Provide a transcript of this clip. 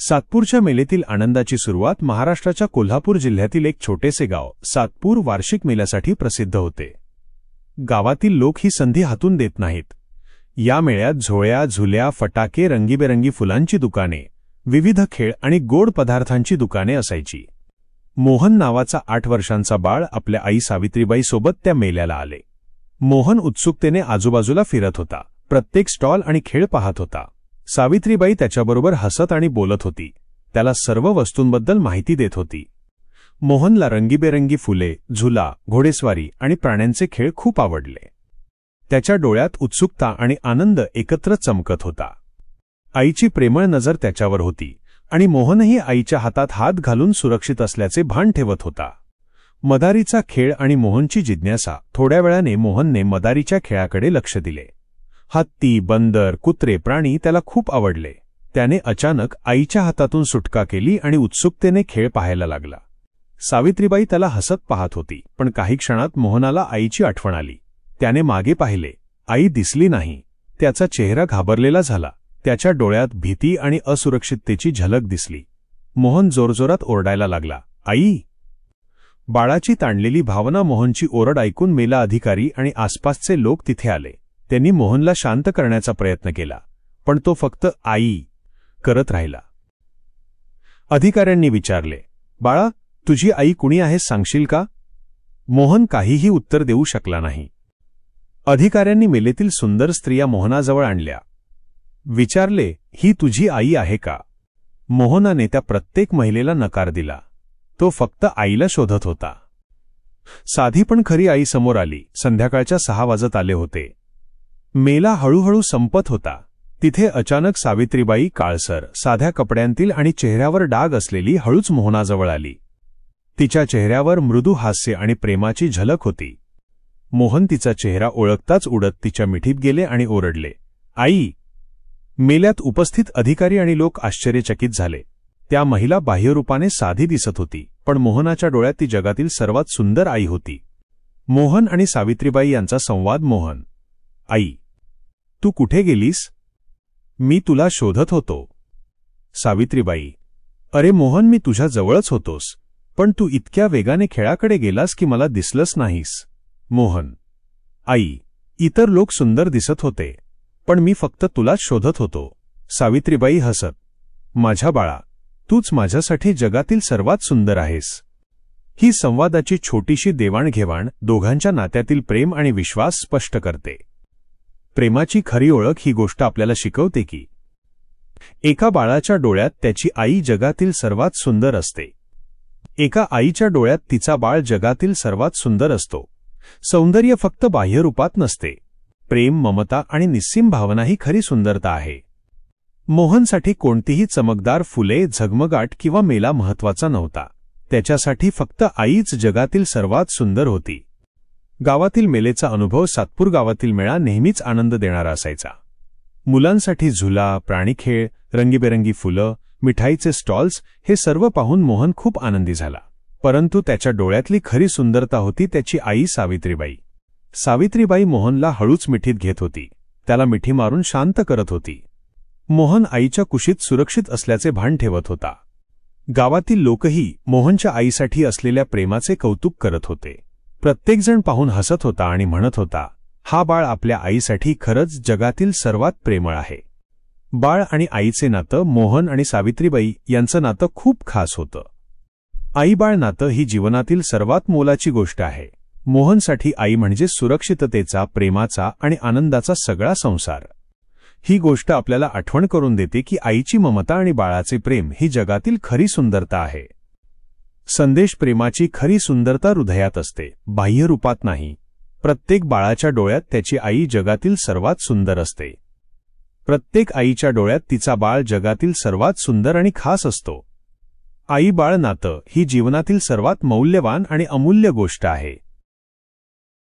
सातपूरच्या मेलेतील आनंदाची सुरुवात महाराष्ट्राच्या कोल्हापूर जिल्ह्यातील एक छोटेसे गाव सातपूर वार्षिक मेल्यासाठी प्रसिद्ध होते. गावातील लोक ही संधी हातून देत नाहीत. या मेळ्यात झोळ्या झुल्या फटाके रंगीबेरंगी फुलांची दुकाने विविध खेळ आणि गोड पदार्थांची दुकाने असायची. मोहन नावाचा आठ वर्षांचा बाळ आपल्या आई सावित्रीबाईसोबत त्या मेल्याला आले. मोहन उत्सुकतेने आजूबाजूला फिरत होता. प्रत्येक स्टॉल आणि खेळ पाहत होता. सावित्रीबाई त्याच्याबरोबर हसत आणि बोलत होती. त्याला सर्व वस्तूंबद्दल माहिती देत होती. मोहनला रंगीबेरंगी फुले झुला घोडेस्वारी आणि प्राण्यांचे खेळ खूप आवडले. त्याच्या डोळ्यात उत्सुकता आणि आनंद एकत्र चमकत होता. आईची प्रेमळ नजर त्याच्यावर होती आणि मोहनही आईच्या हातात हात घालून सुरक्षित असल्याचे भान ठेवत होता. मदारीचा खेळ आणि मोहनची जिज्ञासा थोड्या वेळाने मोहनने मदारीच्या खेळाकडे लक्ष दिले. हत्ती बंदर कुत्रे प्राणी त्याला खूप आवडले. त्याने अचानक आईच्या हातातून सुटका केली आणि उत्सुकतेने खेळ पाहायला लागला. सावित्रीबाई त्याला हसत पाहत होती पण काही क्षणात मोहनाला आईची आठवण आली. त्याने मागे पाहिले आई दिसली नाही. त्याचा चेहरा घाबरलेला झाला. त्याच्या डोळ्यात भीती आणि असुरक्षिततेची झलक दिसली. मोहन जोरजोरात ओरडायला लागला आई! बाळाची ताणलेली भावना मोहनची ओरड ऐकून मेला अधिकारी आणि आसपासचे लोक तिथे आले. त्यांनी मोहनला शांत करण्याचा प्रयत्न केला पण तो फक्त आई करत राहिला. अधिकाऱ्यांनी विचारले बाळा तुझी आई कुणी आहे सांगशील का? मोहन काहीही उत्तर देऊ शकला नाही. अधिकाऱ्यांनी मेलेतील सुंदर स्त्रिया मोहनाजवळ आणल्या. विचारले ही तुझी आई आहे का? मोहनाने त्या प्रत्येक महिलेला नकार दिला. तो फक्त आईला शोधत होता. साधी पण खरी आई समोर आली. संध्याकाळच्या सहा वाजत आले होते. मेला हळूहळू संपत होता. तिथे अचानक सावित्रीबाई काळसर साध्या कपड्यांतील आणि चेहऱ्यावर डाग असलेली हळूच मोहनाजवळ आली. तिच्या चेहऱ्यावर मृदू हास्य आणि प्रेमाची झलक होती. मोहन तिचा चेहरा ओळखताच उडत तिच्या मिठीत गेले आणि ओरडले आई मेल्यात उपस्थित अधिकारी आणि लोक आश्चर्यचकित झाले. त्या महिला बाह्यरूपाने साधी दिसत होती पण मोहनाच्या डोळ्यात ती जगातील सर्वात सुंदर आई होती. मोहन आणि सावित्रीबाई यांचा संवाद मोहन. आई तू कुठे गेलीस? मी तुला शोधत होतो. सावित्रीबाई अरे मोहन मी तुझ्या जवळच होतोस पण तू इतक्या वेगाने खेळाकडे गेलास की मला दिसलंच नाहीस. मोहन आई इतर लोक सुंदर दिसत होते पण मी फक्त तुलाच शोधत होतो. सावित्रीबाई हसत माझ्या बाळा तूच माझ्यासाठी जगातील सर्वात सुंदर आहेस. ही संवादाची छोटीशी देवाणघेवाण दोघांच्या नात्यातील प्रेम आणि विश्वास स्पष्ट करते. प्रेमाची खरी ओळख ही गोष्ट आपल्याला शिकवते की एका बाळाच्या डोळ्यात त्याची आई जगातील सर्वात सुंदर असते. एका आईच्या डोळ्यात तिचा बाळ जगातील सर्वात सुंदर असतो. सौंदर्य फक्त बाह्यरूपात नसते. प्रेम ममता आणि निस्सीम भावना ही खरी सुंदरता आहे. मोहनसाठी कोणतीही चमकदार फुले झगमगाट किंवा मेला महत्त्वाचा नव्हता. त्याच्यासाठी फक्त आईच जगातील सर्वात सुंदर होती. गावातील मेलेचा अनुभव सातपूर गावातील मेळा नेहमीच आनंद देणारा असायचा. मुलांसाठी झुला प्राणीखेळ रंगीबेरंगी फुलं मिठाईचे स्टॉल्स हे सर्व पाहून मोहन खूप आनंदी झाला. परंतु त्याच्या डोळ्यातली खरी सुंदरता होती त्याची आई सावित्रीबाई. सावित्रीबाई मोहनला हळूच मिठीत घेत होती. त्याला मिठी मारून शांत करत होती. मोहन आईच्या कुशीत सुरक्षित असल्याचे भान ठेवत होता. गावातील लोकही मोहनच्या आईसाठी असलेल्या प्रेमाचे कौतुक करत होते. प्रत्येकजण पाहून हसत होता आणि म्हणत होता हा बाळ आपल्या आईसाठी खरंच जगातील सर्वात प्रेमळ आहे. बाळ आणि आईचे नातं मोहन आणि सावित्रीबाई यांचं नातं खूप खास होतं. आईबाळ नातं ही जीवनातील सर्वात मोलाची गोष्ट आहे. मोहनसाठी आई म्हणजे सुरक्षिततेचा प्रेमाचा आणि आनंदाचा सगळा संसार. ही गोष्ट आपल्याला आठवण करून देते की आईची ममता आणि बाळाचे प्रेम ही जगातील खरी सुंदरता आहे. संदेश प्रेमाची खरी सुंदरता हृदयात असते बाह्य रूपात नाही. प्रत्येक बाळाच्या डोळ्यात त्याची आई जगातील सर्वात सुंदर असते. प्रत्येक आईच्या डोळ्यात तिचा बाळ जगातील सर्वात सुंदर आणि खास असतो. आई बाळ नातं ही जीवनातील सर्वात मौल्यवान आणि अमूल्य गोष्ट आहे.